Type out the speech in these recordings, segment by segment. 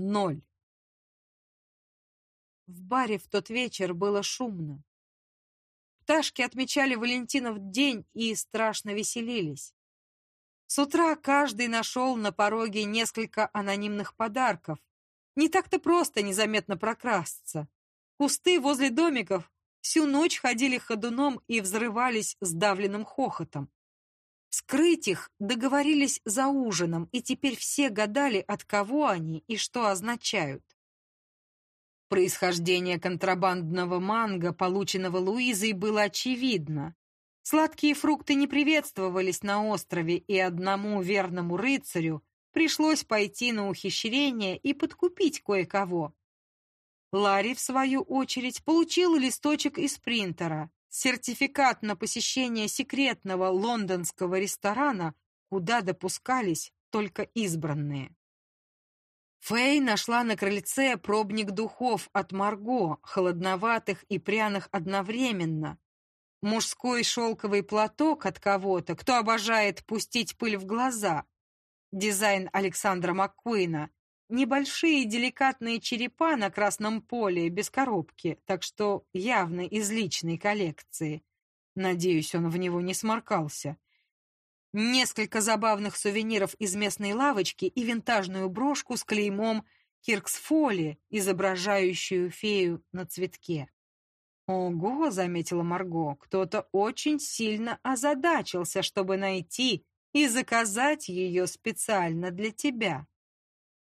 Ноль. В баре в тот вечер было шумно. Пташки отмечали Валентинов день и страшно веселились. С утра каждый нашел на пороге несколько анонимных подарков. Не так-то просто незаметно прокрасться. Кусты возле домиков всю ночь ходили ходуном и взрывались сдавленным хохотом. Вскрыть их договорились за ужином, и теперь все гадали, от кого они и что означают. Происхождение контрабандного манго, полученного Луизой, было очевидно. Сладкие фрукты не приветствовались на острове, и одному верному рыцарю пришлось пойти на ухищрение и подкупить кое-кого. Ларри, в свою очередь, получил листочек из принтера, сертификат на посещение секретного лондонского ресторана, куда допускались только избранные. Фэй нашла на крыльце пробник духов от Марго, холодноватых и пряных одновременно. Мужской шелковый платок от кого-то, кто обожает пустить пыль в глаза. Дизайн Александра Маккуина. Небольшие деликатные черепа на красном поле, без коробки, так что явно из личной коллекции. Надеюсь, он в него не сморкался несколько забавных сувениров из местной лавочки и винтажную брошку с клеймом Кирксфоли, изображающую фею на цветке. «Ого!» — заметила Марго. «Кто-то очень сильно озадачился, чтобы найти и заказать ее специально для тебя».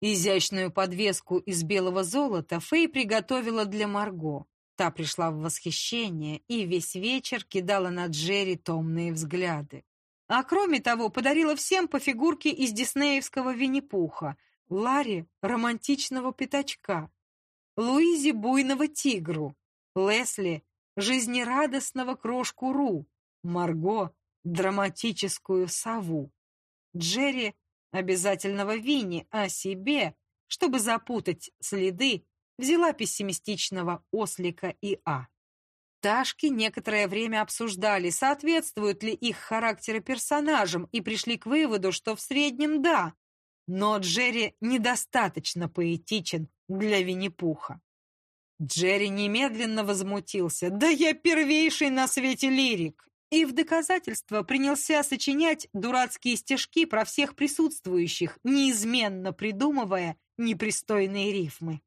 Изящную подвеску из белого золота Фэй приготовила для Марго. Та пришла в восхищение и весь вечер кидала на Джерри томные взгляды. А кроме того, подарила всем по фигурке из диснеевского Винни-Пуха, Ларе — романтичного пятачка, Луизе — буйного тигру, Лесли — жизнерадостного крошку Ру, Марго — драматическую сову, Джерри — обязательного Винни, а себе, чтобы запутать следы, взяла пессимистичного ослика и А. Ташки некоторое время обсуждали, соответствуют ли их характеры персонажам, и пришли к выводу, что в среднем да, но Джерри недостаточно поэтичен для Винни-Пуха. Джерри немедленно возмутился. «Да я первейший на свете лирик!» И в доказательство принялся сочинять дурацкие стишки про всех присутствующих, неизменно придумывая непристойные рифмы.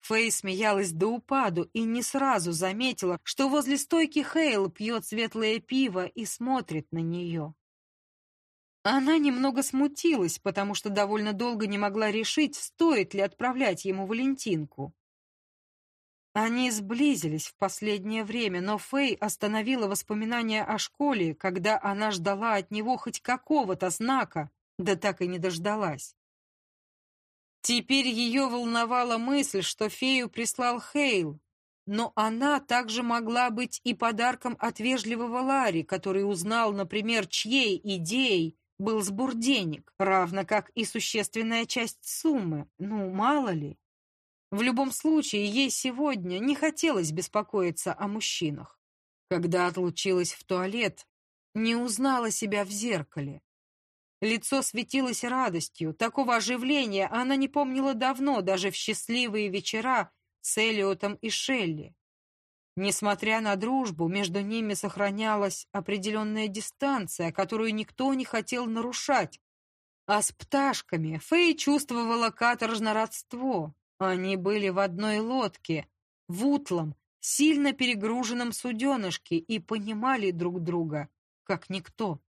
Фэй смеялась до упаду и не сразу заметила, что возле стойки Хейл пьет светлое пиво и смотрит на нее. Она немного смутилась, потому что довольно долго не могла решить, стоит ли отправлять ему Валентинку. Они сблизились в последнее время, но Фэй остановила воспоминания о школе, когда она ждала от него хоть какого-то знака, да так и не дождалась. Теперь ее волновала мысль, что фею прислал Хейл, но она также могла быть и подарком от вежливого Ларри, который узнал, например, чьей идеей был сбор денег, равно как и существенная часть суммы. Ну, мало ли. В любом случае, ей сегодня не хотелось беспокоиться о мужчинах. Когда отлучилась в туалет, не узнала себя в зеркале. Лицо светилось радостью. Такого оживления она не помнила давно, даже в счастливые вечера с Элиотом и Шелли. Несмотря на дружбу, между ними сохранялась определенная дистанция, которую никто не хотел нарушать. А с пташками Фэй чувствовала каторжное родство. Они были в одной лодке, в утлом, сильно перегруженном суденышке и понимали друг друга, как никто.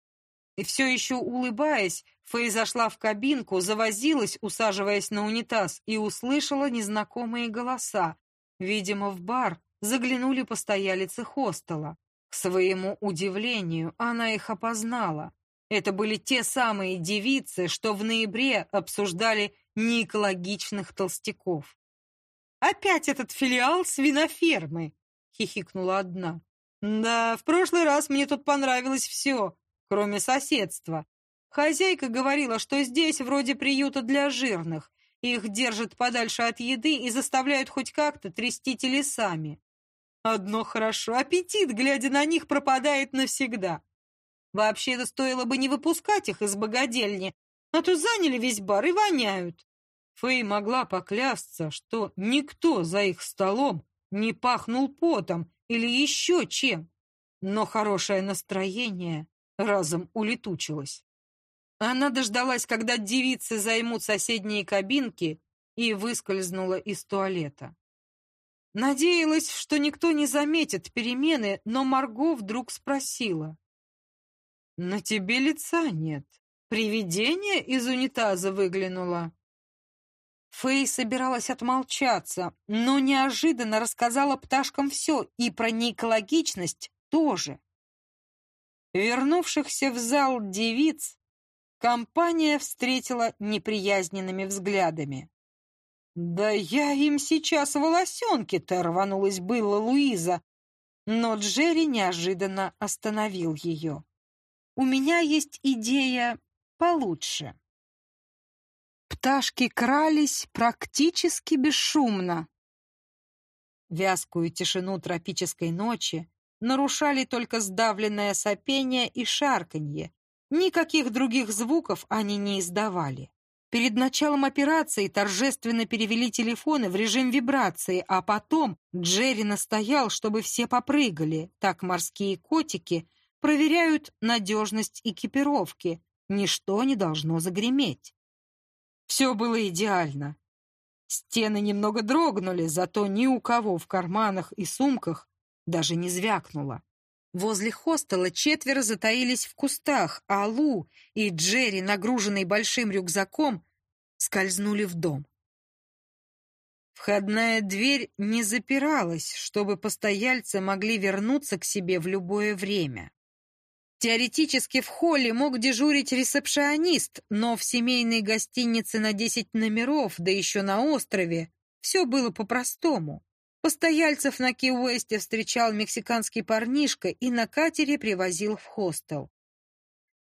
И все еще улыбаясь, Фэй зашла в кабинку, завозилась, усаживаясь на унитаз, и услышала незнакомые голоса. Видимо, в бар заглянули постоялицы хостела. К своему удивлению, она их опознала. Это были те самые девицы, что в ноябре обсуждали неэкологичных толстяков. «Опять этот филиал свинофермы!» — хихикнула одна. «Да, в прошлый раз мне тут понравилось все кроме соседства. Хозяйка говорила, что здесь вроде приюта для жирных. Их держат подальше от еды и заставляют хоть как-то трясти телесами. Одно хорошо, аппетит, глядя на них, пропадает навсегда. Вообще-то стоило бы не выпускать их из богадельни, а то заняли весь бар и воняют. Фэй могла поклясться, что никто за их столом не пахнул потом или еще чем, но хорошее настроение разом улетучилось. Она дождалась, когда девицы займут соседние кабинки, и выскользнула из туалета. Надеялась, что никто не заметит перемены, но Марго вдруг спросила. «На тебе лица нет. Привидение из унитаза выглянуло?» Фэй собиралась отмолчаться, но неожиданно рассказала пташкам все, и про неэкологичность тоже. Вернувшихся в зал девиц компания встретила неприязненными взглядами. «Да я им сейчас волосенки-то!» — рванулась было Луиза, но Джерри неожиданно остановил ее. «У меня есть идея получше». Пташки крались практически бесшумно. Вязкую тишину тропической ночи нарушали только сдавленное сопение и шарканье. Никаких других звуков они не издавали. Перед началом операции торжественно перевели телефоны в режим вибрации, а потом Джерри настоял, чтобы все попрыгали. Так морские котики проверяют надежность экипировки. Ничто не должно загреметь. Все было идеально. Стены немного дрогнули, зато ни у кого в карманах и сумках даже не звякнуло. Возле хостела четверо затаились в кустах, а Лу и Джерри, нагруженные большим рюкзаком, скользнули в дом. Входная дверь не запиралась, чтобы постояльцы могли вернуться к себе в любое время. Теоретически в холле мог дежурить ресепшионист, но в семейной гостинице на 10 номеров, да еще на острове, все было по-простому. Постояльцев на Ки-Уэсте встречал мексиканский парнишка и на катере привозил в хостел.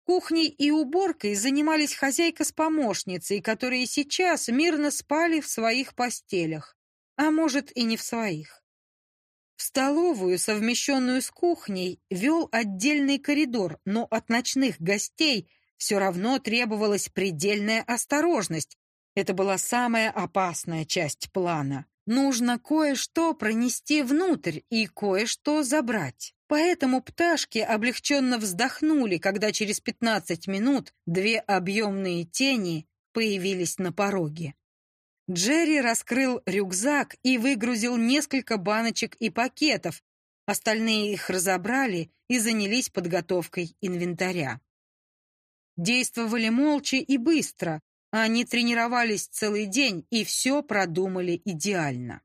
Кухней и уборкой занимались хозяйка с помощницей, которые сейчас мирно спали в своих постелях, а может и не в своих. В столовую, совмещенную с кухней, вел отдельный коридор, но от ночных гостей все равно требовалась предельная осторожность. Это была самая опасная часть плана. Нужно кое-что пронести внутрь и кое-что забрать. Поэтому пташки облегченно вздохнули, когда через 15 минут две объемные тени появились на пороге. Джерри раскрыл рюкзак и выгрузил несколько баночек и пакетов. Остальные их разобрали и занялись подготовкой инвентаря. Действовали молча и быстро, они тренировались целый день и все продумали идеально.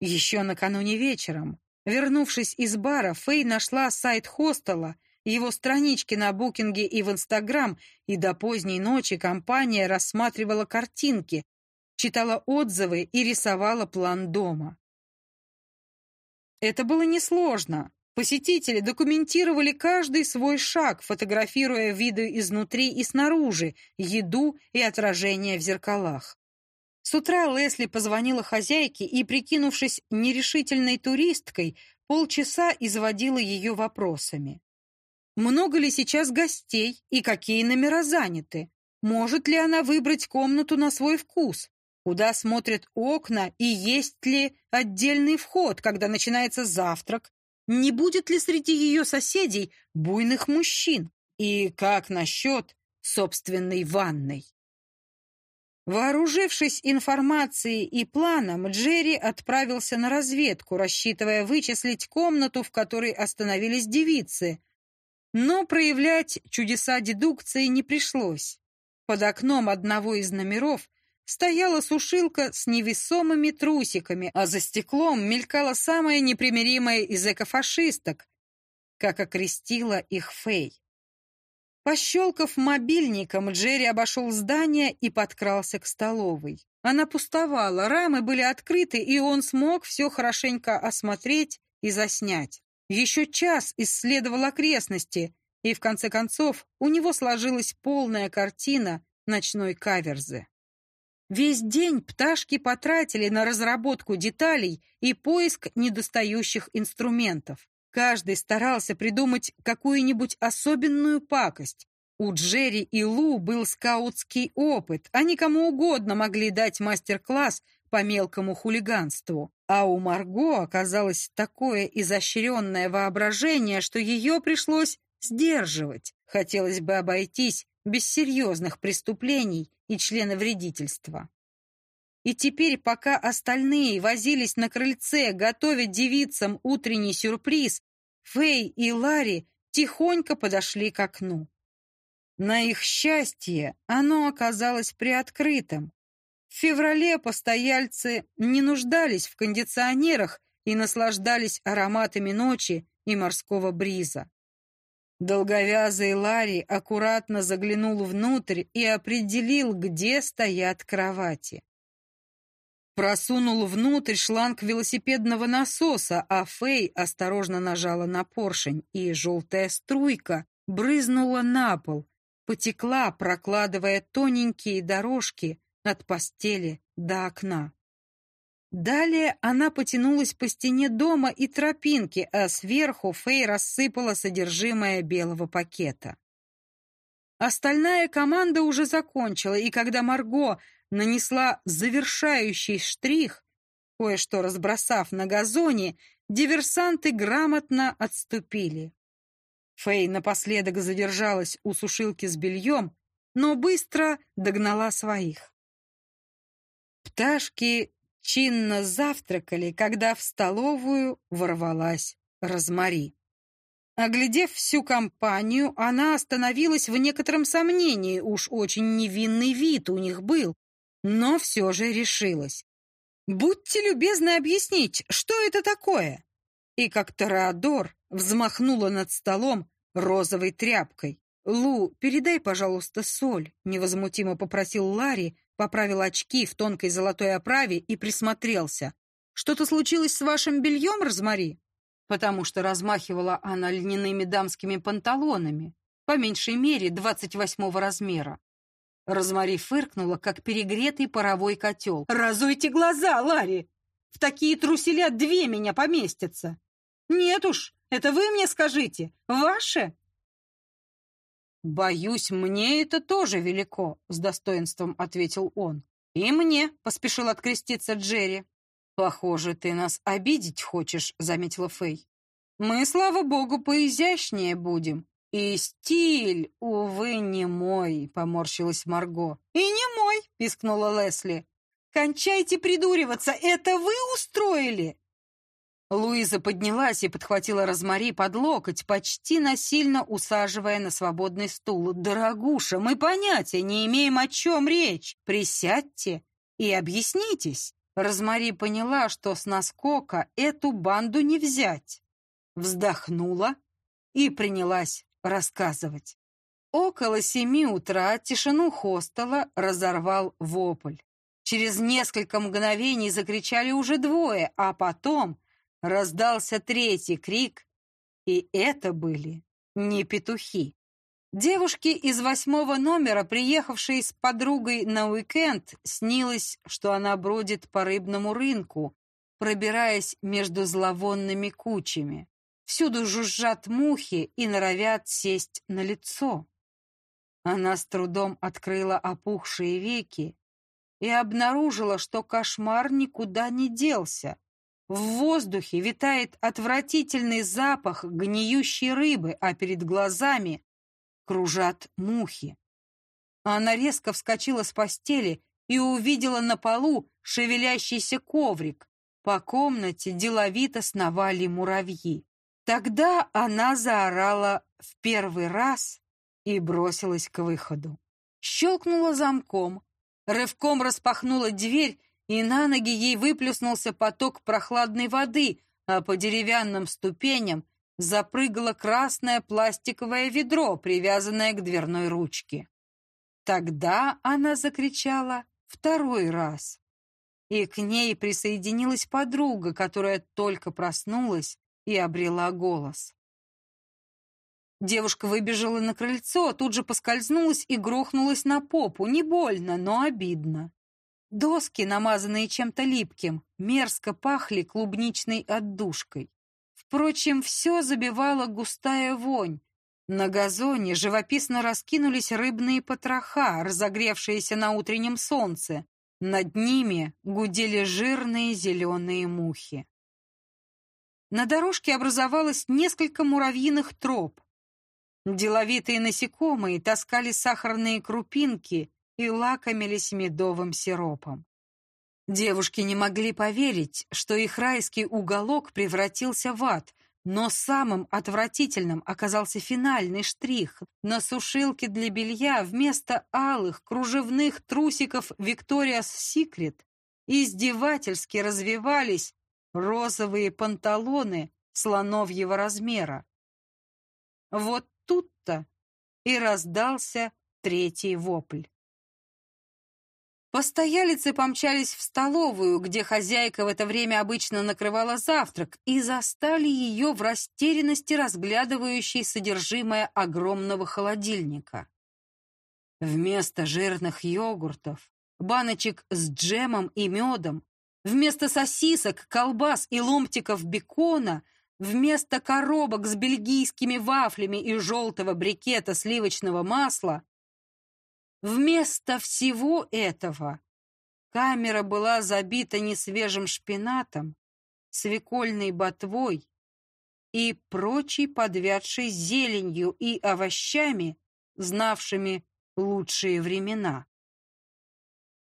Еще накануне вечером, вернувшись из бара, Фэй нашла сайт хостела, его странички на букинге и в Инстаграм, и до поздней ночи компания рассматривала картинки, читала отзывы и рисовала план дома. Это было несложно. Посетители документировали каждый свой шаг, фотографируя виды изнутри и снаружи, еду и отражения в зеркалах. С утра Лесли позвонила хозяйке и, прикинувшись нерешительной туристкой, полчаса изводила ее вопросами. Много ли сейчас гостей и какие номера заняты? Может ли она выбрать комнату на свой вкус? Куда смотрят окна и есть ли отдельный вход, когда начинается завтрак не будет ли среди ее соседей буйных мужчин? И как насчет собственной ванной? Вооружившись информацией и планом, Джерри отправился на разведку, рассчитывая вычислить комнату, в которой остановились девицы. Но проявлять чудеса дедукции не пришлось. Под окном одного из номеров стояла сушилка с невесомыми трусиками, а за стеклом мелькала самая непримиримая из экофашисток, как окрестила их Фэй. Пощелкав мобильником, Джерри обошел здание и подкрался к столовой. Она пустовала, рамы были открыты, и он смог все хорошенько осмотреть и заснять. Еще час исследовал окрестности, и в конце концов у него сложилась полная картина ночной каверзы. Весь день пташки потратили на разработку деталей и поиск недостающих инструментов. Каждый старался придумать какую-нибудь особенную пакость. У Джерри и Лу был скаутский опыт, они кому угодно могли дать мастер-класс по мелкому хулиганству. А у Марго оказалось такое изощренное воображение, что ее пришлось сдерживать. Хотелось бы обойтись без серьезных преступлений и членовредительства. И теперь, пока остальные возились на крыльце готовить девицам утренний сюрприз, Фэй и Ларри тихонько подошли к окну. На их счастье оно оказалось приоткрытым. В феврале постояльцы не нуждались в кондиционерах и наслаждались ароматами ночи и морского бриза. Долговязый Ларри аккуратно заглянул внутрь и определил, где стоят кровати. Просунул внутрь шланг велосипедного насоса, а Фэй осторожно нажала на поршень, и желтая струйка брызнула на пол, потекла, прокладывая тоненькие дорожки от постели до окна. Далее она потянулась по стене дома и тропинке, а сверху Фэй рассыпала содержимое белого пакета. Остальная команда уже закончила, и когда Марго нанесла завершающий штрих, кое-что разбросав на газоне, диверсанты грамотно отступили. Фэй напоследок задержалась у сушилки с бельем, но быстро догнала своих. Пташки чинно завтракали, когда в столовую ворвалась Розмари. Оглядев всю компанию, она остановилась в некотором сомнении, уж очень невинный вид у них был, но все же решилась. «Будьте любезны объяснить, что это такое?» И как Тореадор взмахнула над столом розовой тряпкой. «Лу, передай, пожалуйста, соль», — невозмутимо попросил Ларри, поправил очки в тонкой золотой оправе и присмотрелся. «Что-то случилось с вашим бельем, Розмари?» Потому что размахивала она льняными дамскими панталонами, по меньшей мере двадцать восьмого размера. Розмари фыркнула, как перегретый паровой котел. «Разуйте глаза, Ларри! В такие труселя две меня поместятся! Нет уж, это вы мне скажите, ваше?» «Боюсь, мне это тоже велико», — с достоинством ответил он. «И мне», — поспешил откреститься Джерри. «Похоже, ты нас обидеть хочешь», — заметила Фэй. «Мы, слава богу, поизящнее будем. «И стиль, увы, не мой», — поморщилась Марго. «И не мой», — пискнула Лесли. «Кончайте придуриваться, это вы устроили?» Луиза поднялась и подхватила Розмари под локоть, почти насильно усаживая на свободный стул. «Дорогуша, мы понятия не имеем, о чем речь. Присядьте и объяснитесь». Розмари поняла, что с наскока эту банду не взять. Вздохнула и принялась рассказывать. Около семи утра тишину хостела разорвал вопль. Через несколько мгновений закричали уже двое, а потом раздался третий крик, и это были не петухи. Девушке из восьмого номера, приехавшей с подругой на уикенд, снилось, что она бродит по рыбному рынку, пробираясь между зловонными кучами. Всюду жужжат мухи и норовят сесть на лицо. Она с трудом открыла опухшие веки и обнаружила, что кошмар никуда не делся. В воздухе витает отвратительный запах гниющей рыбы, а перед глазами кружат мухи. Она резко вскочила с постели и увидела на полу шевелящийся коврик. По комнате деловито сновали муравьи. Тогда она заорала в первый раз и бросилась к выходу. Щелкнула замком, рывком распахнула дверь, и на ноги ей выплеснулся поток прохладной воды, а по деревянным ступеням запрыгало красное пластиковое ведро, привязанное к дверной ручке. Тогда она закричала второй раз. И к ней присоединилась подруга, которая только проснулась и обрела голос. Девушка выбежала на крыльцо, тут же поскользнулась и грохнулась на попу. Не больно, но обидно. Доски, намазанные чем-то липким, мерзко пахли клубничной отдушкой. Впрочем, все забивала густая вонь, На газоне живописно раскинулись рыбные потроха, разогревшиеся на утреннем солнце. Над ними гудели жирные зеленые мухи. На дорожке образовалось несколько муравьиных троп. Деловитые насекомые таскали сахарные крупинки и лакомились медовым сиропом. Девушки не могли поверить, что их райский уголок превратился в ад, но самым отвратительным оказался финальный штрих. На сушилке для белья вместо алых кружевных трусиков Victoria's Secret издевательски развивались розовые панталоны слоновьего размера. Вот тут-то и раздался третий вопль. Постоялицы помчались в столовую, где хозяйка в это время обычно накрывала завтрак, и застали ее в растерянности, разглядывающей содержимое огромного холодильника. Вместо жирных йогуртов, баночек с джемом и медом, вместо сосисок, колбас и ломтиков бекона, вместо коробок с бельгийскими вафлями и желтого брикета сливочного масла Вместо всего этого камера была забита несвежим шпинатом, свекольной ботвой и прочей подвядшей зеленью и овощами, знавшими лучшие времена.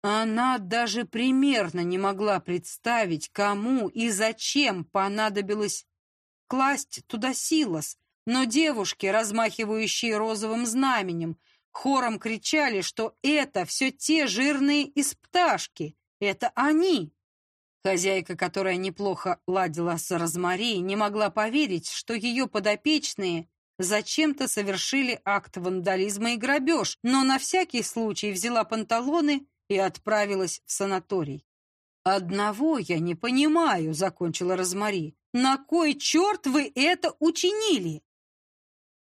Она даже примерно не могла представить, кому и зачем понадобилось класть туда силос, но девушки, размахивающие розовым знаменем, Хором кричали, что это все те жирные из пташки. Это они. Хозяйка, которая неплохо ладила с Розмари, не могла поверить, что ее подопечные зачем-то совершили акт вандализма и грабеж, но на всякий случай взяла панталоны и отправилась в санаторий. «Одного я не понимаю», — закончила Розмари. «На кой черт вы это учинили?»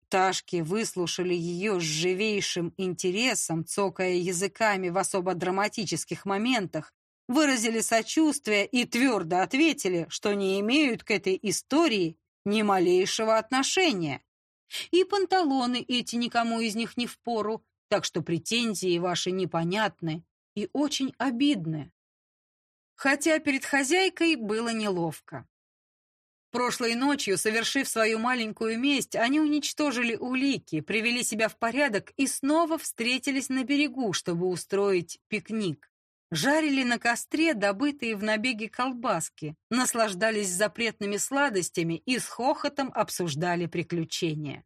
Пташки выслушали ее с живейшим интересом, цокая языками в особо драматических моментах, выразили сочувствие и твердо ответили, что не имеют к этой истории ни малейшего отношения. И панталоны эти никому из них не впору, так что претензии ваши непонятны и очень обидны. Хотя перед хозяйкой было неловко. Прошлой ночью, совершив свою маленькую месть, они уничтожили улики, привели себя в порядок и снова встретились на берегу, чтобы устроить пикник. Жарили на костре добытые в набеге колбаски, наслаждались запретными сладостями и с хохотом обсуждали приключения.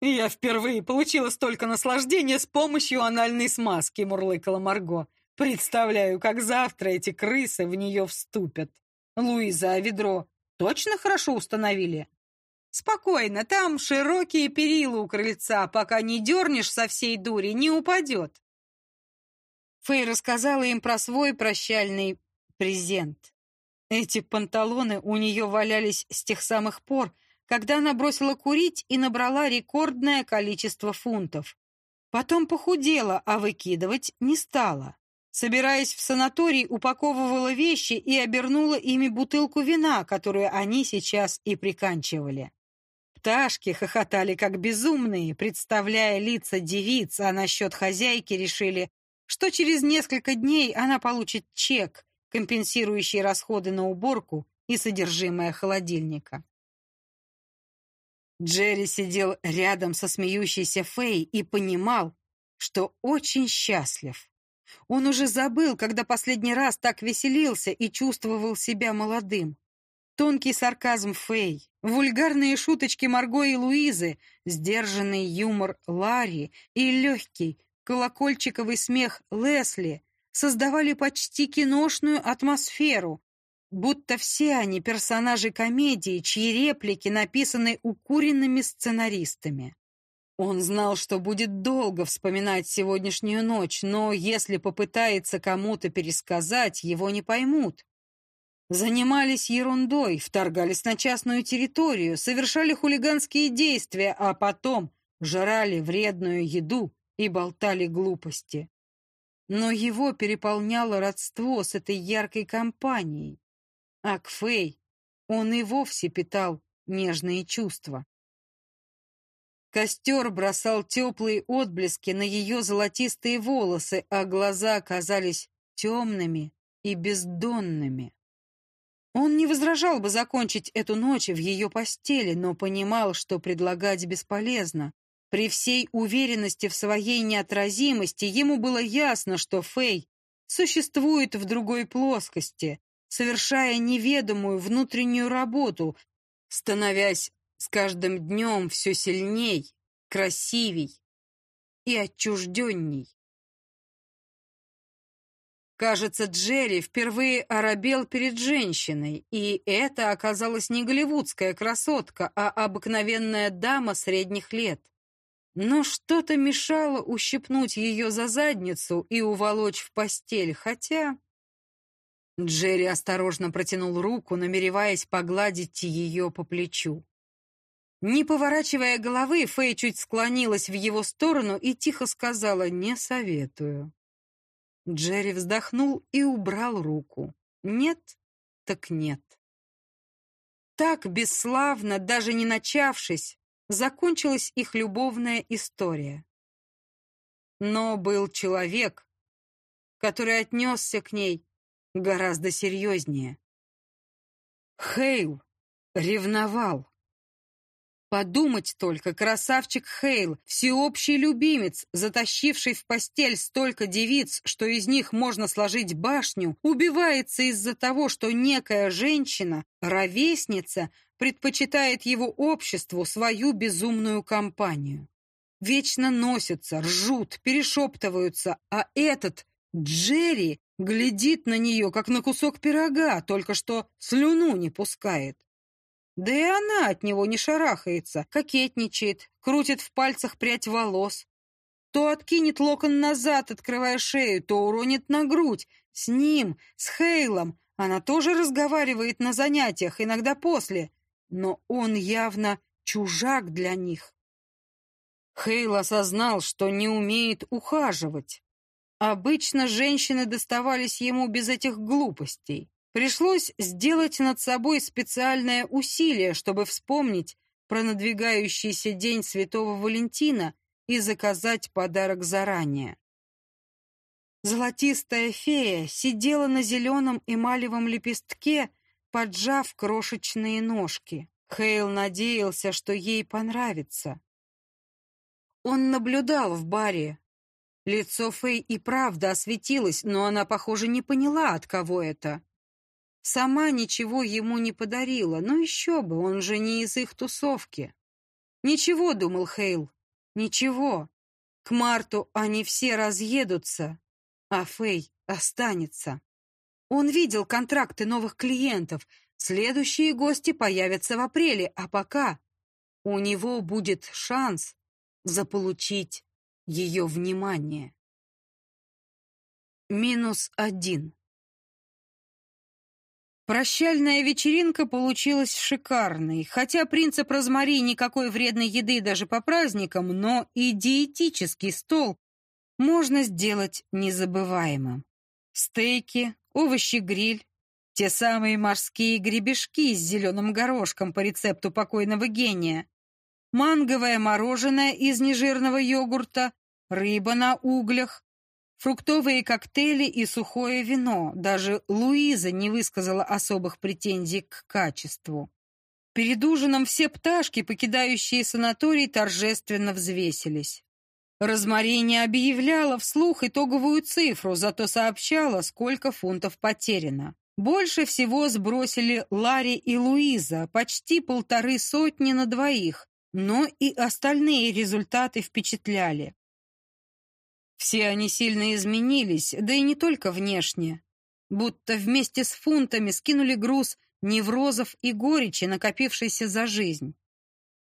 «Я впервые получила столько наслаждения с помощью анальной смазки», — мурлыкала Марго. «Представляю, как завтра эти крысы в нее вступят. Луиза, а ведро Точно хорошо установили? Спокойно, там широкие перила у крыльца, пока не дернешь со всей дури, не упадет. Фэй рассказала им про свой прощальный презент. Эти панталоны у нее валялись с тех самых пор, когда она бросила курить и набрала рекордное количество фунтов. Потом похудела, а выкидывать не стала. Собираясь в санаторий, упаковывала вещи и обернула ими бутылку вина, которую они сейчас и приканчивали. Пташки хохотали как безумные, представляя лица девиц, а насчет хозяйки решили, что через несколько дней она получит чек, компенсирующий расходы на уборку и содержимое холодильника. Джерри сидел рядом со смеющейся Фэй и понимал, что очень счастлив. Он уже забыл, когда последний раз так веселился и чувствовал себя молодым. Тонкий сарказм Фэй, вульгарные шуточки Марго и Луизы, сдержанный юмор Ларри и легкий колокольчиковый смех Лесли создавали почти киношную атмосферу, будто все они персонажи комедии, чьи реплики написаны укуренными сценаристами. Он знал, что будет долго вспоминать сегодняшнюю ночь, но если попытается кому-то пересказать, его не поймут. Занимались ерундой, вторгались на частную территорию, совершали хулиганские действия, а потом жрали вредную еду и болтали глупости. Но его переполняло родство с этой яркой компанией. А к Фэй он и вовсе питал нежные чувства. Костер бросал теплые отблески на ее золотистые волосы, а глаза казались темными и бездонными. Он не возражал бы закончить эту ночь в ее постели, но понимал, что предлагать бесполезно. При всей уверенности в своей неотразимости ему было ясно, что Фэй существует в другой плоскости, совершая неведомую внутреннюю работу, становясь с каждым днем все сильней, красивей и отчужденней. Кажется, Джерри впервые оробел перед женщиной, и это оказалась не голливудская красотка, а обыкновенная дама средних лет. Но что-то мешало ущипнуть ее за задницу и уволочь в постель, хотя... Джерри осторожно протянул руку, намереваясь погладить ее по плечу. Не поворачивая головы, Фэй чуть склонилась в его сторону и тихо сказала «не советую». Джерри вздохнул и убрал руку. Нет, так нет. Так бесславно, даже не начавшись, закончилась их любовная история. Но был человек, который отнесся к ней гораздо серьезнее. Хейл ревновал. Подумать только, красавчик Хейл, всеобщий любимец, затащивший в постель столько девиц, что из них можно сложить башню, убивается из-за того, что некая женщина, ровесница, предпочитает его обществу свою безумную компанию. Вечно носятся, ржут, перешептываются, а этот Джерри глядит на нее, как на кусок пирога, только что слюну не пускает. Да и она от него не шарахается, кокетничает, крутит в пальцах прядь волос. То откинет локон назад, открывая шею, то уронит на грудь. С ним, с Хейлом, она тоже разговаривает на занятиях, иногда после. Но он явно чужак для них. Хейл осознал, что не умеет ухаживать. Обычно женщины доставались ему без этих глупостей. Пришлось сделать над собой специальное усилие, чтобы вспомнить про надвигающийся день Святого Валентина и заказать подарок заранее. Золотистая фея сидела на зеленом эмалевом лепестке, поджав крошечные ножки. Хейл надеялся, что ей понравится. Он наблюдал в баре. Лицо Фэй и правда осветилось, но она, похоже, не поняла, от кого это. Сама ничего ему не подарила, но еще бы, он же не из их тусовки. Ничего, думал Хейл, ничего. К марту они все разъедутся, а Фэй останется. Он видел контракты новых клиентов. Следующие гости появятся в апреле, а пока у него будет шанс заполучить ее внимание. Минус один. Прощальная вечеринка получилась шикарной, хотя принцип Розмари никакой вредной еды даже по праздникам, но и диетический стол можно сделать незабываемым. Стейки, овощи-гриль, те самые морские гребешки с зеленым горошком по рецепту покойного гения, манговое мороженое из нежирного йогурта, рыба на углях, фруктовые коктейли и сухое вино. Даже Луиза не высказала особых претензий к качеству. Перед ужином все пташки, покидающие санаторий, торжественно взвесились. Розмари не объявляла вслух итоговую цифру, зато сообщала, сколько фунтов потеряно. Больше всего сбросили Ларри и Луиза, почти полторы сотни на двоих, но и остальные результаты впечатляли. Все они сильно изменились, да и не только внешне. Будто вместе с фунтами скинули груз неврозов и горечи, накопившейся за жизнь.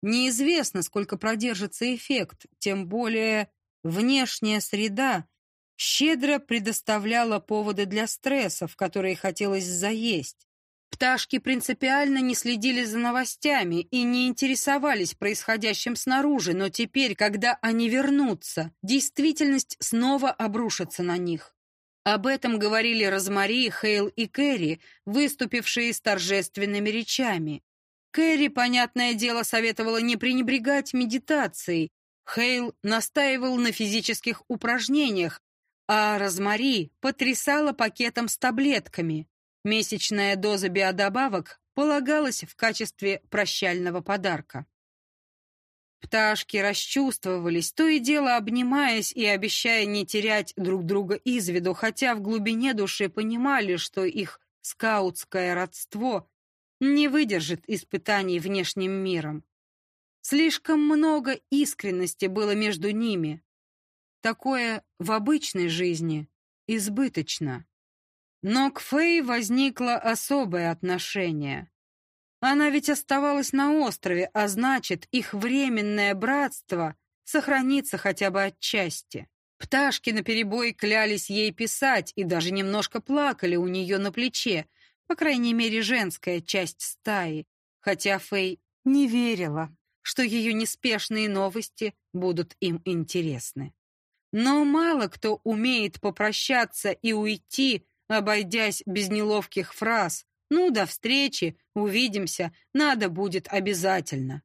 Неизвестно, сколько продержится эффект, тем более внешняя среда щедро предоставляла поводы для стрессов, которые хотелось заесть. Пташки принципиально не следили за новостями и не интересовались происходящим снаружи, но теперь, когда они вернутся, действительность снова обрушится на них. Об этом говорили Розмари, Хейл и Кэрри, выступившие с торжественными речами. Кэрри, понятное дело, советовала не пренебрегать медитацией. Хейл настаивал на физических упражнениях, а Розмари потрясала пакетом с таблетками. Месячная доза биодобавок полагалась в качестве прощального подарка. Пташки расчувствовались, то и дело обнимаясь и обещая не терять друг друга из виду, хотя в глубине души понимали, что их скаутское родство не выдержит испытаний внешним миром. Слишком много искренности было между ними. Такое в обычной жизни избыточно. Но к Фэй возникло особое отношение. Она ведь оставалась на острове, а значит, их временное братство сохранится хотя бы отчасти. Пташки наперебой клялись ей писать и даже немножко плакали у нее на плече, по крайней мере, женская часть стаи, хотя Фэй не верила, что ее неспешные новости будут им интересны. Но мало кто умеет попрощаться и уйти, обойдясь без неловких фраз, ну, до встречи, увидимся, надо будет обязательно.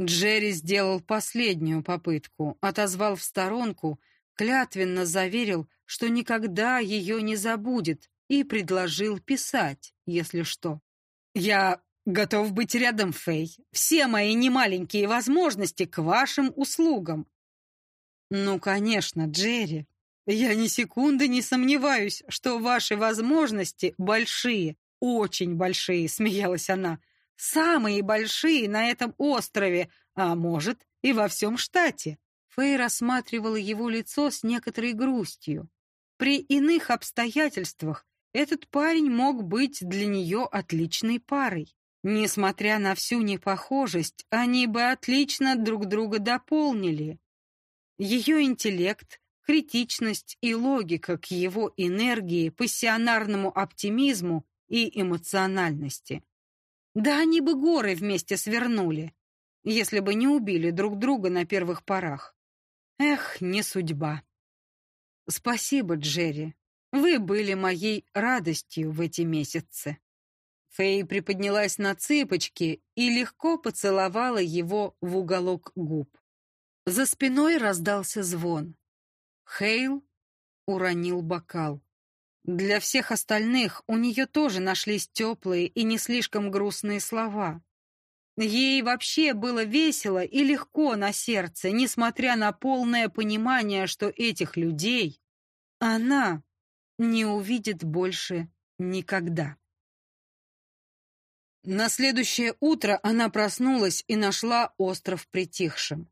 Джерри сделал последнюю попытку, отозвал в сторонку, клятвенно заверил, что никогда ее не забудет, и предложил писать, если что. «Я готов быть рядом, Фэй. Все мои немаленькие возможности к вашим услугам». «Ну, конечно, Джерри. Я ни секунды не сомневаюсь, что ваши возможности большие очень большие», — смеялась она. «Самые большие на этом острове, а может, и во всем штате». Фэй рассматривала его лицо с некоторой грустью. При иных обстоятельствах этот парень мог быть для нее отличной парой. Несмотря на всю непохожесть, они бы отлично друг друга дополнили. Ее интеллект, критичность и логика к его энергии, пассионарному оптимизму и эмоциональности. Да они бы горы вместе свернули, если бы не убили друг друга на первых порах. Эх, не судьба. Спасибо, Джерри. Вы были моей радостью в эти месяцы. Фэй приподнялась на цыпочки и легко поцеловала его в уголок губ. За спиной раздался звон. Хейл уронил бокал. Для всех остальных у нее тоже нашлись теплые и не слишком грустные слова. Ей вообще было весело и легко на сердце, несмотря на полное понимание, что этих людей она не увидит больше никогда. На следующее утро она проснулась и нашла остров притихшим.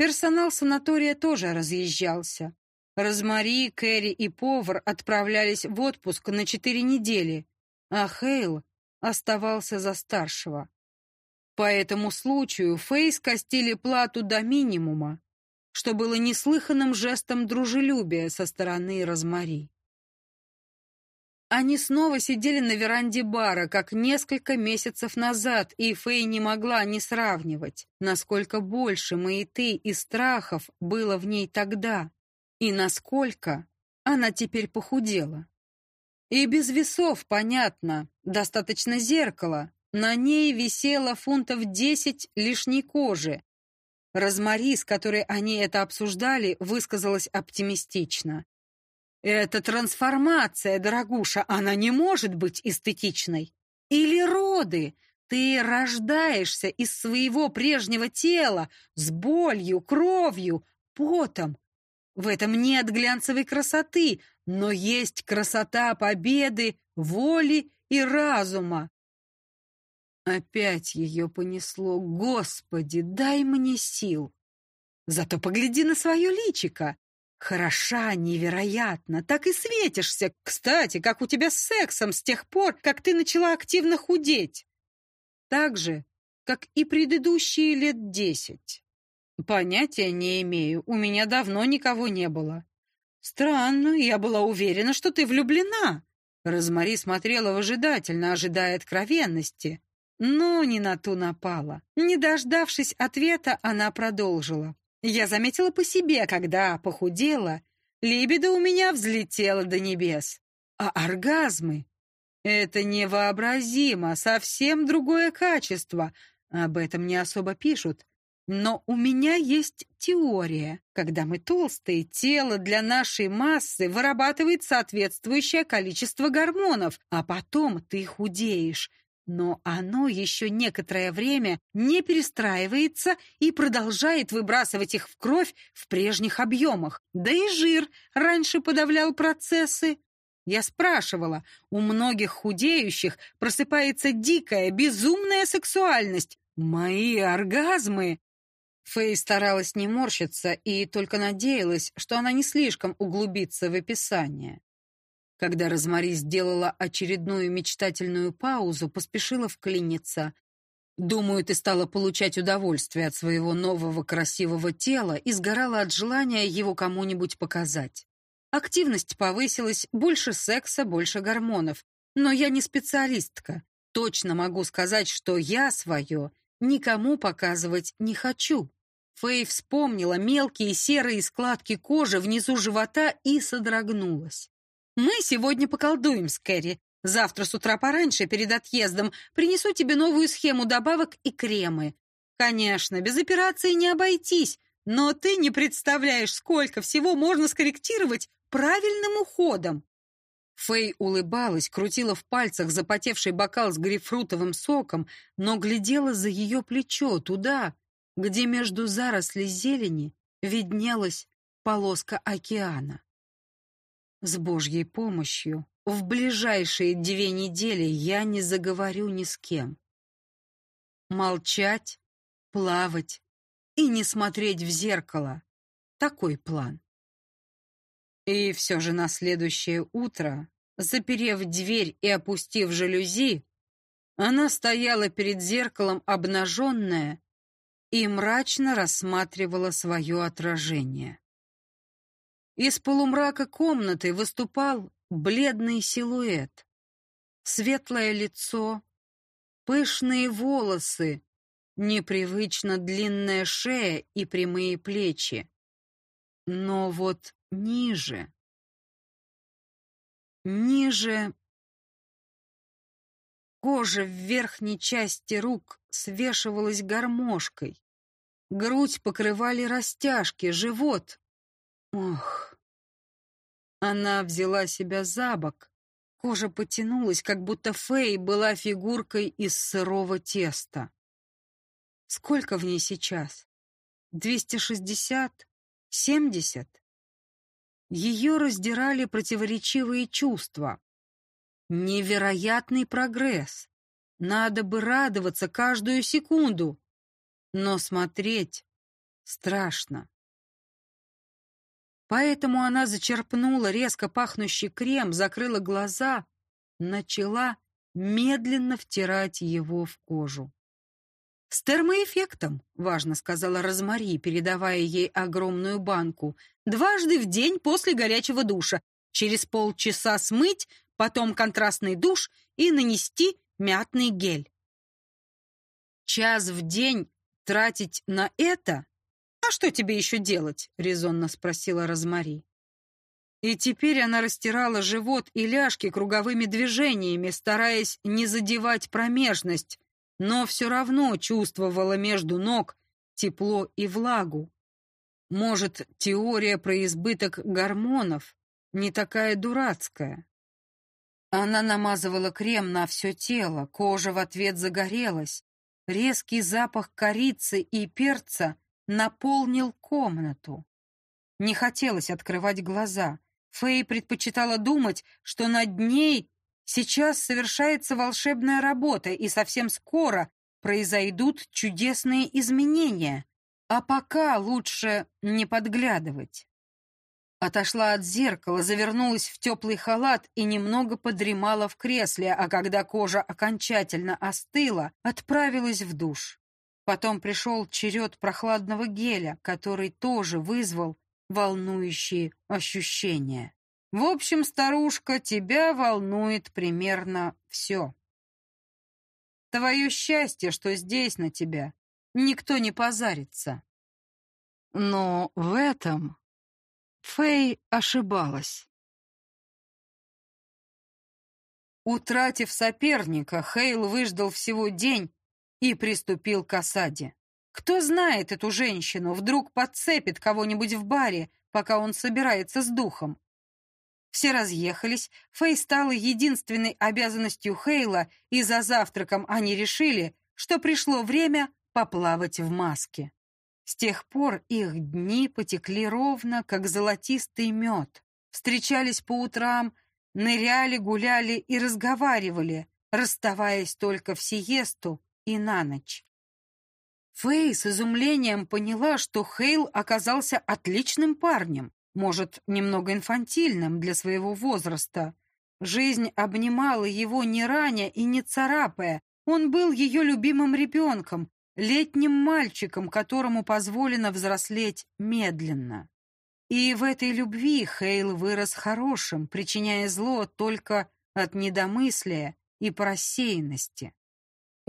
Персонал санатория тоже разъезжался. Розмари, Кэрри и повар отправлялись в отпуск на четыре недели, а Хейл оставался за старшего. По этому случаю Фэй скостили плату до минимума, что было неслыханным жестом дружелюбия со стороны Розмари. Они снова сидели на веранде бара, как несколько месяцев назад, и Фэй не могла не сравнивать, насколько больше маяты и страхов было в ней тогда. И насколько она теперь похудела. И без весов, понятно, достаточно зеркала. На ней висело фунтов десять лишней кожи. Розмари, с которой они это обсуждали, высказалась оптимистично. «Это трансформация, дорогуша, она не может быть эстетичной. Или роды. Ты рождаешься из своего прежнего тела с болью, кровью, потом, в этом нет глянцевой красоты, но есть красота победы, воли и разума. Опять ее понесло. Господи, дай мне сил. Зато погляди на свое личико. Хороша невероятно, так и светишься. Кстати, как у тебя с сексом с тех пор, как ты начала активно худеть. Так же, как и предыдущие лет десять. Понятия не имею, у меня давно никого не было. Странно, я была уверена, что ты влюблена. Розмари смотрела выжидательно, ожидая откровенности. Но не на ту напала. Не дождавшись ответа, она продолжила. Я заметила по себе, когда похудела, либидо у меня взлетело до небес. А оргазмы? Это невообразимо, совсем другое качество. Об этом не особо пишут. Но у меня есть теория. Когда мы толстые, тело для нашей массы вырабатывает соответствующее количество гормонов, а потом ты худеешь. Но оно еще некоторое время не перестраивается и продолжает выбрасывать их в кровь в прежних объемах. Да и жир раньше подавлял процессы. Я спрашивала, у многих худеющих просыпается дикая, безумная сексуальность. Мои оргазмы Фэй старалась не морщиться и только надеялась, что она не слишком углубится в описание. Когда Розмари сделала очередную мечтательную паузу, поспешила вклиниться. «Думаю, ты стала получать удовольствие от своего нового красивого тела и сгорала от желания его кому-нибудь показать. Активность повысилась, больше секса, больше гормонов. Но я не специалистка. Точно могу сказать, что я свое никому показывать не хочу». Фэй вспомнила мелкие серые складки кожи внизу живота и содрогнулась. «Мы сегодня поколдуем с Кэрри. Завтра с утра пораньше, перед отъездом, принесу тебе новую схему добавок и кремы. Конечно, без операции не обойтись, но ты не представляешь, сколько всего можно скорректировать правильным уходом». Фэй улыбалась, крутила в пальцах запотевший бокал с грейпфрутовым соком, но глядела за ее плечо, туда, где между зарослей зелени виднелась полоска океана. С Божьей помощью в ближайшие две недели я не заговорю ни с кем. Молчать, плавать и не смотреть в зеркало — такой план. И все же на следующее утро, заперев дверь и опустив жалюзи, она стояла перед зеркалом обнаженная и мрачно рассматривала свое отражение. Из полумрака комнаты выступал бледный силуэт. Светлое лицо, пышные волосы, непривычно длинная шея и прямые плечи. Но вот ниже... Ниже Кожа в верхней части рук свешивалась гармошкой. Грудь покрывали растяжки, живот. Ох. Она взяла себя за бок. Кожа потянулась, как будто Фэй была фигуркой из сырого теста. Сколько в ней сейчас? Двести шестьдесят? Семьдесят? Ее раздирали противоречивые чувства. Невероятный прогресс. Надо бы радоваться каждую секунду. Но смотреть страшно. Поэтому она зачерпнула резко пахнущий крем, закрыла глаза, начала медленно втирать его в кожу. «С термоэффектом», — важно сказала Розмари, передавая ей огромную банку, «дважды в день после горячего душа. Через полчаса смыть, потом контрастный душ и нанести мятный гель. Час в день тратить на это? А что тебе еще делать? резонно спросила Розмари. И теперь она растирала живот и ляжки круговыми движениями, стараясь не задевать промежность, но все равно чувствовала между ног тепло и влагу. Может, теория про избыток гормонов не такая дурацкая? Она намазывала крем на все тело, кожа в ответ загорелась. Резкий запах корицы и перца наполнил комнату. Не хотелось открывать глаза. Фэй предпочитала думать, что над ней сейчас совершается волшебная работа, и совсем скоро произойдут чудесные изменения. А пока лучше не подглядывать. Отошла от зеркала, завернулась в теплый халат и немного подремала в кресле, а когда кожа окончательно остыла, отправилась в душ. Потом пришел черед прохладного геля, который тоже вызвал волнующие ощущения. В общем, старушка, тебя волнует примерно все. Твое счастье, что здесь на тебя никто не позарится. Но в этом Фэй ошибалась. Утратив соперника, Хейл выждал всего день и приступил к осаде. Кто знает эту женщину, вдруг подцепит кого-нибудь в баре, пока он собирается с духом. Все разъехались, Фэй стала единственной обязанностью Хейла, и за завтраком они решили, что пришло время поплавать в маске. С тех пор их дни потекли ровно, как золотистый мед. Встречались по утрам, ныряли, гуляли и разговаривали, расставаясь только в сиесту и на ночь. Фэй с изумлением поняла, что Хейл оказался отличным парнем, может, немного инфантильным для своего возраста. Жизнь обнимала его не раня и не царапая. Он был ее любимым ребенком, летним мальчиком, которому позволено взрослеть медленно. И в этой любви Хейл вырос хорошим, причиняя зло только от недомыслия и по рассеянности.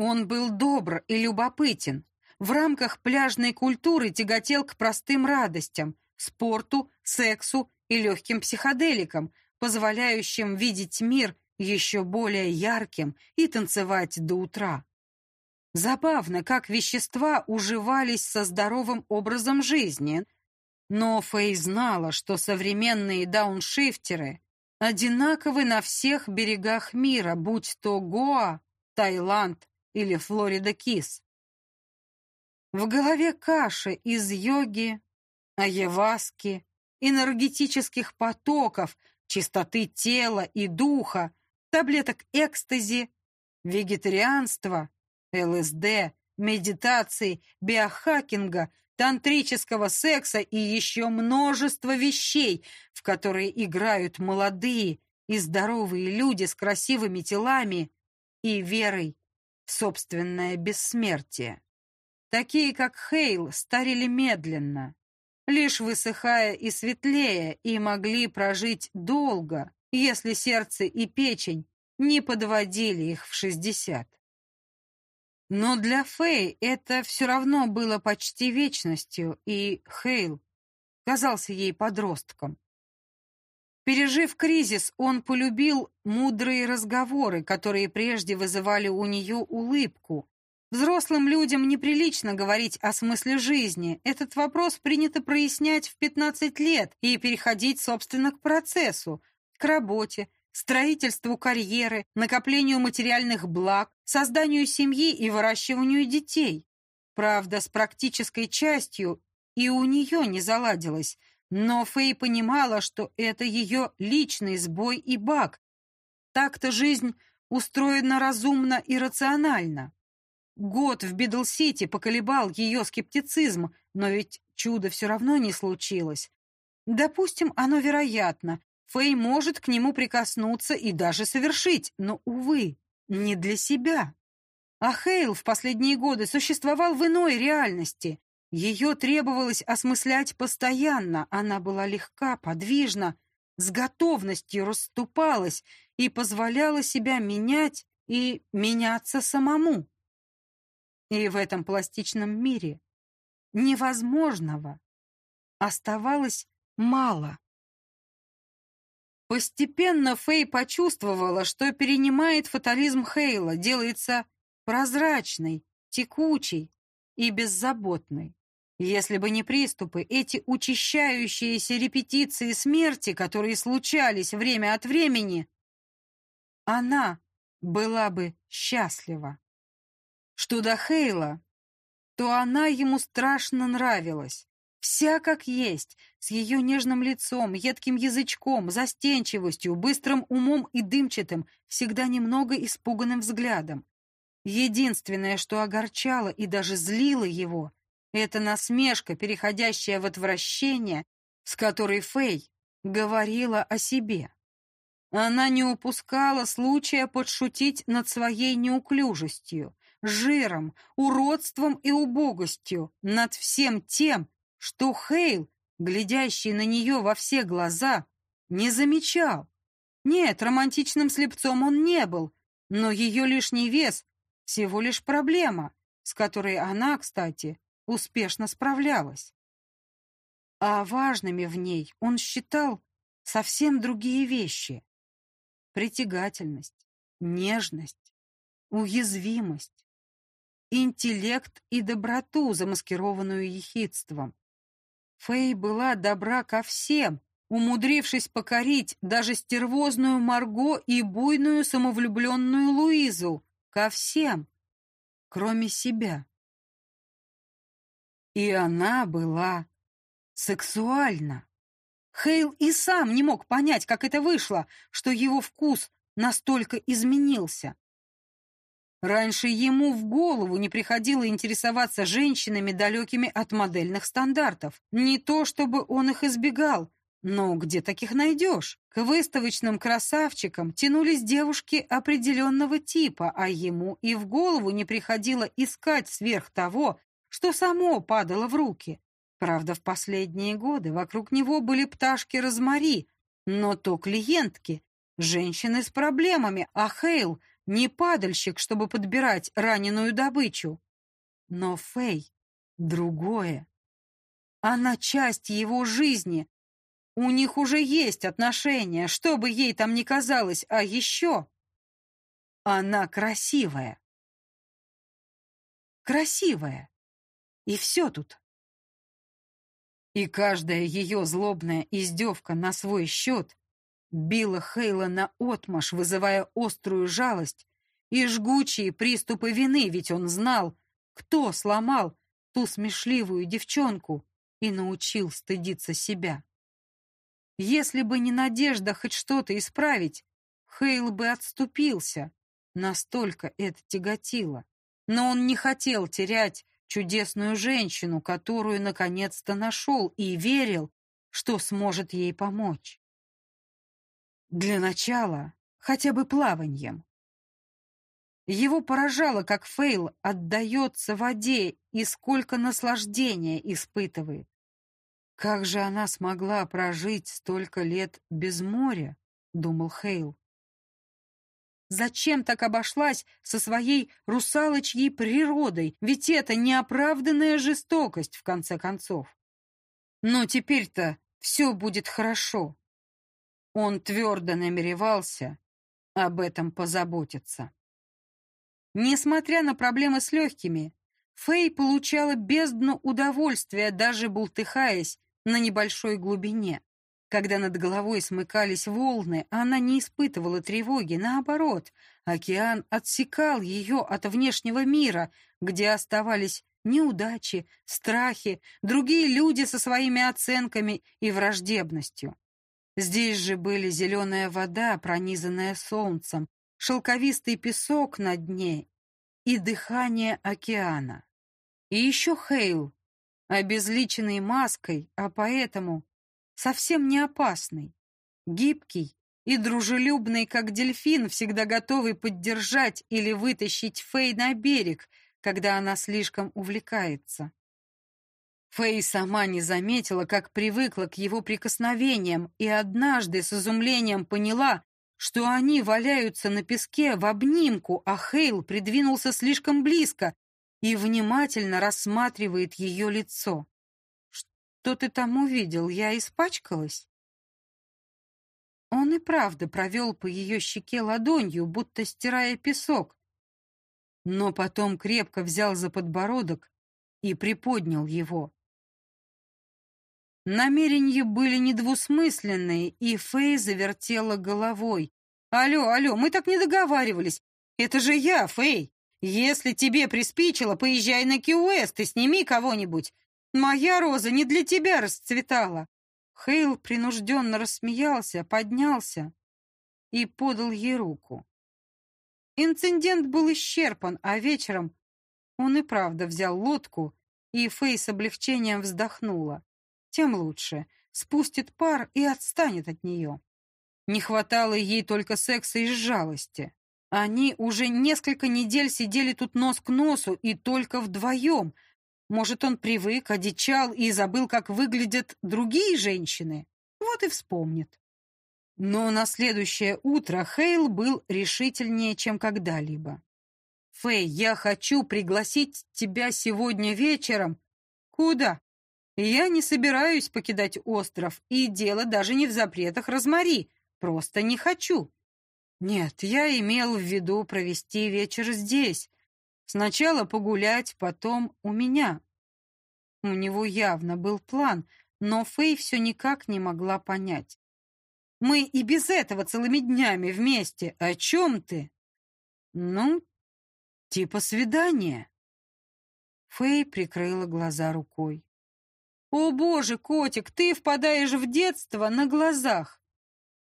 Он был добр и любопытен, в рамках пляжной культуры тяготел к простым радостям, спорту, сексу и легким психоделикам, позволяющим видеть мир еще более ярким и танцевать до утра. Забавно, как вещества уживались со здоровым образом жизни, но Фэй знала, что современные дауншифтеры одинаковы на всех берегах мира, будь то Гоа, Таиланд или Флорида-Кис. В голове каша из йоги, аяваски, энергетических потоков, чистоты тела и духа, таблеток экстази, вегетарианства, ЛСД, медитации, биохакинга, тантрического секса и еще множество вещей, в которые играют молодые и здоровые люди с красивыми телами и верой собственное бессмертие. Такие, как Хейл, старели медленно, лишь высыхая и светлее, и могли прожить долго, если сердце и печень не подводили их в шестьдесят. Но для Фэй это все равно было почти вечностью, и Хейл казался ей подростком. Пережив кризис, он полюбил мудрые разговоры, которые прежде вызывали у нее улыбку, Взрослым людям неприлично говорить о смысле жизни. Этот вопрос принято прояснять в 15 лет и переходить, собственно, к процессу, к работе, строительству карьеры, накоплению материальных благ, созданию семьи и выращиванию детей. Правда, с практической частью и у нее не заладилось, но Фэй понимала, что это ее личный сбой и баг. Так-то жизнь устроена разумно и рационально. Год в Бидл-Сити поколебал ее скептицизм, но ведь чудо все равно не случилось. Допустим, оно вероятно. Фэй может к нему прикоснуться и даже совершить, но, увы, не для себя. А Хейл в последние годы существовал в иной реальности. Ее требовалось осмыслять постоянно. Она была легка, подвижна, с готовностью расступалась и позволяла себя менять и меняться самому. И в этом пластичном мире невозможного оставалось мало. Постепенно Фэй почувствовала, что перенимает фатализм Хейла, делается прозрачной, текучей и беззаботной. Если бы не приступы, эти учащающиеся репетиции смерти, которые случались время от времени, она была бы счастлива. Что до Хейла, то она ему страшно нравилась. Вся как есть, с ее нежным лицом, едким язычком, застенчивостью, быстрым умом и дымчатым, всегда немного испуганным взглядом. Единственное, что огорчало и даже злило его, это насмешка, переходящая в отвращение, с которой Фэй говорила о себе. Она не упускала случая подшутить над своей неуклюжестью, жиром, уродством и убогостью, над всем тем, что Хейл, глядящий на нее во все глаза, не замечал. Нет, романтичным слепцом он не был, но ее лишний вес — всего лишь проблема, с которой она, кстати, успешно справлялась. А важными в ней он считал совсем другие вещи. Притягательность, нежность, уязвимость, интеллект и доброту, замаскированную ехидством. Фэй была добра ко всем, умудрившись покорить даже стервозную Марго и буйную самовлюбленную Луизу, ко всем, кроме себя. И она была сексуальна. Хейл и сам не мог понять, как это вышло, что его вкус настолько изменился. Раньше ему в голову не приходило интересоваться женщинами, далекими от модельных стандартов. Не то, чтобы он их избегал, но где таких найдешь? К выставочным красавчикам тянулись девушки определенного типа, а ему и в голову не приходило искать сверх того, что само падало в руки. Правда, в последние годы вокруг него были пташки розмари, но то клиентки, женщины с проблемами, а Хейл не падальщик, чтобы подбирать раненую добычу. Но Фэй другое. Она часть его жизни. У них уже есть отношения, что бы ей там ни казалось, а еще она красивая. Красивая. И все тут. И каждая ее злобная издевка на свой счет била Хейла на отмаш, вызывая острую жалость и жгучие приступы вины, ведь он знал, кто сломал ту смешливую девчонку и научил стыдиться себя. Если бы не надежда хоть что-то исправить, Хейл бы отступился. Настолько это тяготило. Но он не хотел терять чудесную женщину, которую наконец-то нашел и верил, что сможет ей помочь. Для начала хотя бы плаванием. Его поражало, как Фейл отдается воде и сколько наслаждения испытывает. Как же она смогла прожить столько лет без моря, думал Хейл. Зачем так обошлась со своей русалочьей природой? Ведь это неоправданная жестокость, в конце концов. Но теперь-то все будет хорошо. Он твердо намеревался об этом позаботиться. Несмотря на проблемы с легкими, Фэй получала бездну удовольствия, даже бултыхаясь на небольшой глубине. Когда над головой смыкались волны, она не испытывала тревоги, наоборот, океан отсекал ее от внешнего мира, где оставались неудачи, страхи, другие люди со своими оценками и враждебностью. Здесь же были зеленая вода, пронизанная солнцем, шелковистый песок на дне и дыхание океана. И еще Хейл, обезличенный маской, а поэтому совсем не опасный, гибкий и дружелюбный, как дельфин, всегда готовый поддержать или вытащить Фэй на берег, когда она слишком увлекается. Фэй сама не заметила, как привыкла к его прикосновениям, и однажды с изумлением поняла, что они валяются на песке в обнимку, а Хейл придвинулся слишком близко и внимательно рассматривает ее лицо. Что ты там увидел? Я испачкалась?» Он и правда провел по ее щеке ладонью, будто стирая песок, но потом крепко взял за подбородок и приподнял его. Намерения были недвусмысленные, и Фэй завертела головой. «Алло, алло, мы так не договаривались. Это же я, Фэй. Если тебе приспичило, поезжай на Кьюэст и сними кого-нибудь. Моя роза не для тебя расцветала. Хейл принужденно рассмеялся, поднялся и подал ей руку. Инцидент был исчерпан, а вечером он и правда взял лодку, и Фэй с облегчением вздохнула. Тем лучше. Спустит пар и отстанет от нее. Не хватало ей только секса из жалости. Они уже несколько недель сидели тут нос к носу и только вдвоем — может, он привык, одичал и забыл, как выглядят другие женщины? Вот и вспомнит. Но на следующее утро Хейл был решительнее, чем когда-либо. «Фэй, я хочу пригласить тебя сегодня вечером». «Куда?» «Я не собираюсь покидать остров, и дело даже не в запретах Розмари. Просто не хочу». Нет, я имел в виду провести вечер здесь. Сначала погулять, потом у меня. У него явно был план, но Фэй все никак не могла понять. Мы и без этого целыми днями вместе. О чем ты? Ну, типа свидания. Фэй прикрыла глаза рукой. «О, боже, котик, ты впадаешь в детство на глазах!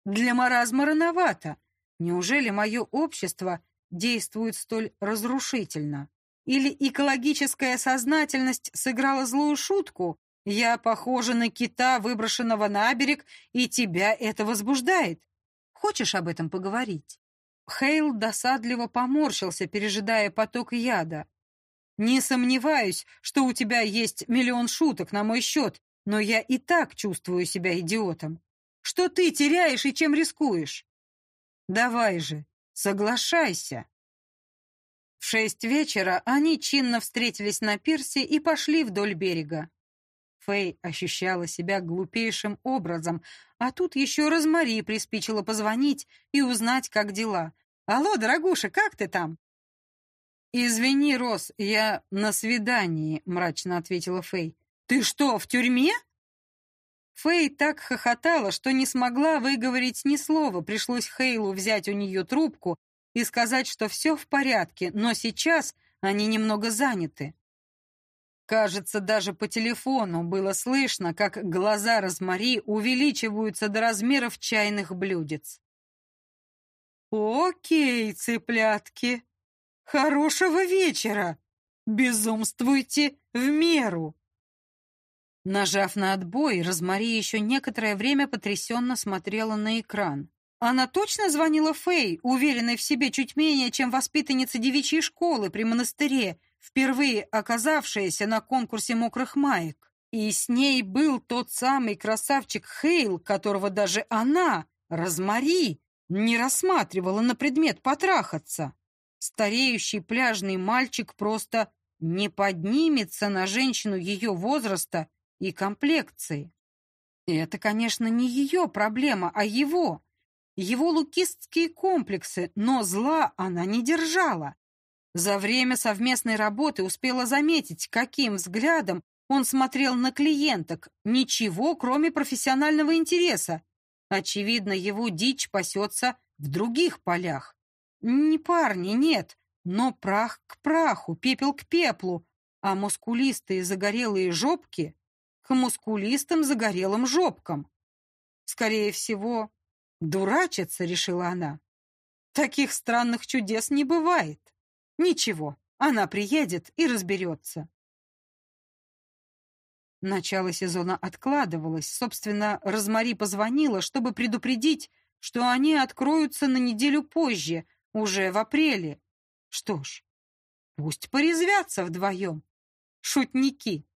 Для маразма рановато. Неужели мое общество действует столь разрушительно? Или экологическая сознательность сыграла злую шутку? Я похожа на кита, выброшенного на берег, и тебя это возбуждает. Хочешь об этом поговорить?» Хейл досадливо поморщился, пережидая поток яда. Не сомневаюсь, что у тебя есть миллион шуток на мой счет, но я и так чувствую себя идиотом. Что ты теряешь и чем рискуешь? Давай же, соглашайся. В шесть вечера они чинно встретились на пирсе и пошли вдоль берега. Фэй ощущала себя глупейшим образом, а тут еще Розмари приспичило позвонить и узнать, как дела. «Алло, дорогуша, как ты там?» «Извини, Рос, я на свидании», — мрачно ответила Фэй. «Ты что, в тюрьме?» Фэй так хохотала, что не смогла выговорить ни слова. Пришлось Хейлу взять у нее трубку и сказать, что все в порядке, но сейчас они немного заняты. Кажется, даже по телефону было слышно, как глаза Розмари увеличиваются до размеров чайных блюдец. «Окей, цыплятки», Хорошего вечера! Безумствуйте в меру!» Нажав на отбой, Розмари еще некоторое время потрясенно смотрела на экран. Она точно звонила Фэй, уверенной в себе чуть менее, чем воспитанница девичьей школы при монастыре, впервые оказавшаяся на конкурсе мокрых маек. И с ней был тот самый красавчик Хейл, которого даже она, Розмари, не рассматривала на предмет потрахаться. Стареющий пляжный мальчик просто не поднимется на женщину ее возраста и комплекции. И это, конечно, не ее проблема, а его. Его лукистские комплексы, но зла она не держала. За время совместной работы успела заметить, каким взглядом он смотрел на клиенток. Ничего, кроме профессионального интереса. Очевидно, его дичь пасется в других полях. Не парни, нет, но прах к праху, пепел к пеплу, а мускулистые загорелые жопки к мускулистым загорелым жопкам. Скорее всего, дурачиться, решила она. Таких странных чудес не бывает. Ничего, она приедет и разберется. Начало сезона откладывалось. Собственно, Розмари позвонила, чтобы предупредить, что они откроются на неделю позже, уже в апреле. Что ж, пусть порезвятся вдвоем. Шутники.